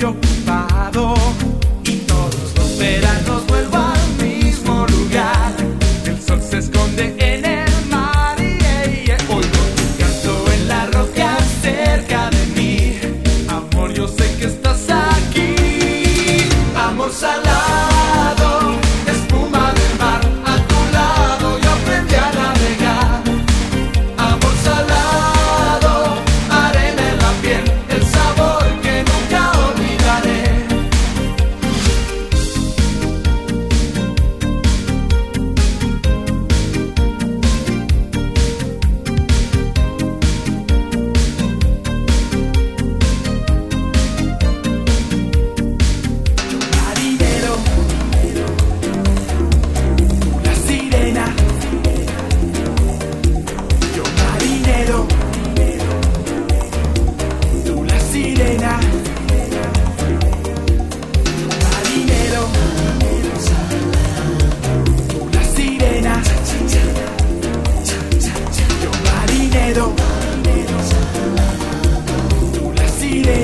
yo.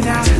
out.